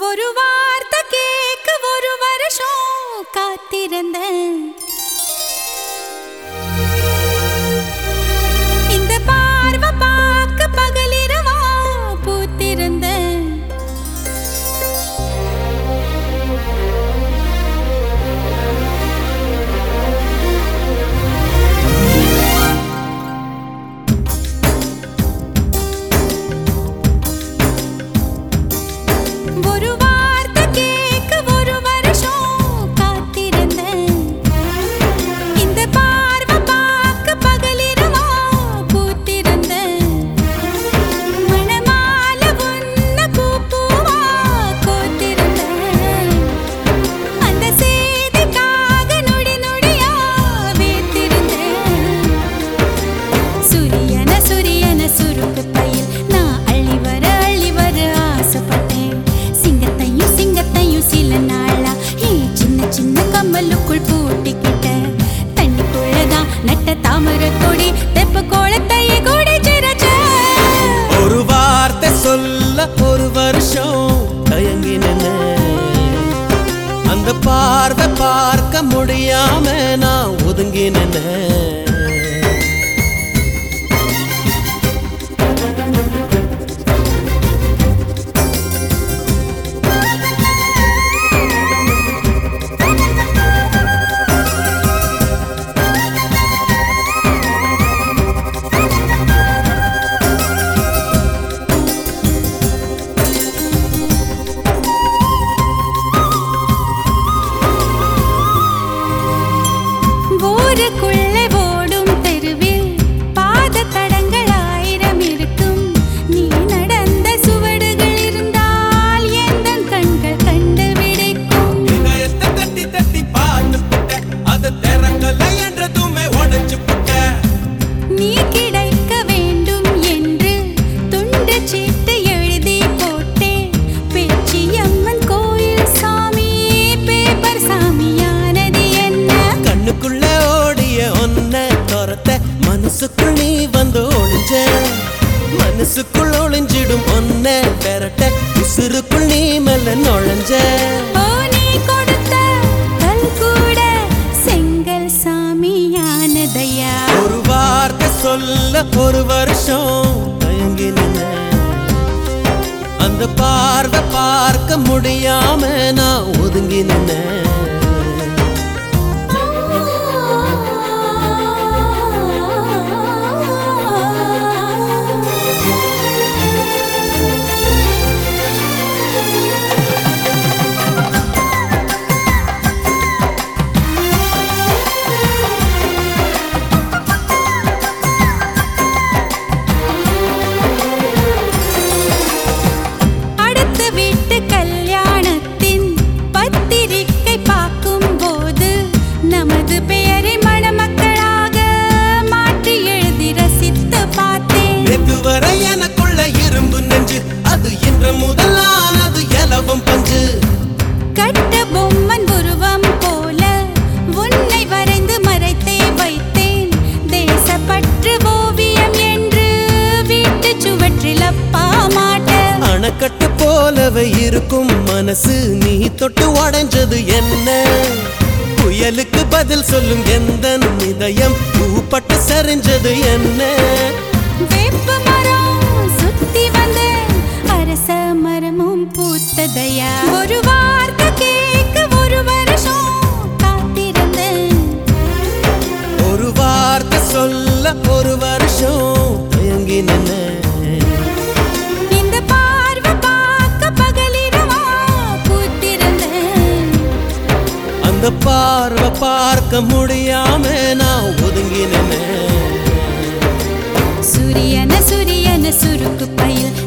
ஒரு வார்த்தை கேட்க ஒரு வருஷம் காத்திருந்தேன். ஒரு நட்ட தெப்ப கோலத்தையே கொடி ஒரு வார்த்தை சொல்ல ஒரு வருஷம் தயங்கி அந்த பார்வை பார்க்க முடியாம நான் ஒதுங்கினேன். ஓடிய ஒன்ன துரத்த மனசுக்குள் நீ வந்து ஒளிஞ்ச. மனசுக்குள் ஒளிஞ்சிடும் ஒன்ன பெறட்ட உசுருக்குள் நீ மெல்ல நுழைஞ்ச. ஒரு வார்த்தை சொல்ல ஒரு வருஷம் தயங்கி அந்த பார்வை பார்க்க முடியாம நான் ஒதுங்கி நின்ன போலவே இருக்கும் மனசு நீ தொட்டு உடைஞ்சது என்ன? புயலுக்கு பதில் சொல்லும் எந்த இதயம் பூப்பட்டு சரிஞ்சது என்ன? வேப்ப மரம் சுத்தி வந்த அரச மரமும் பூத்ததையா? அந்த பார்வை பார்க்க முடியாம நான் ஒதுங்கினேன். சூரியன சூரியன சுருக்கு பயில்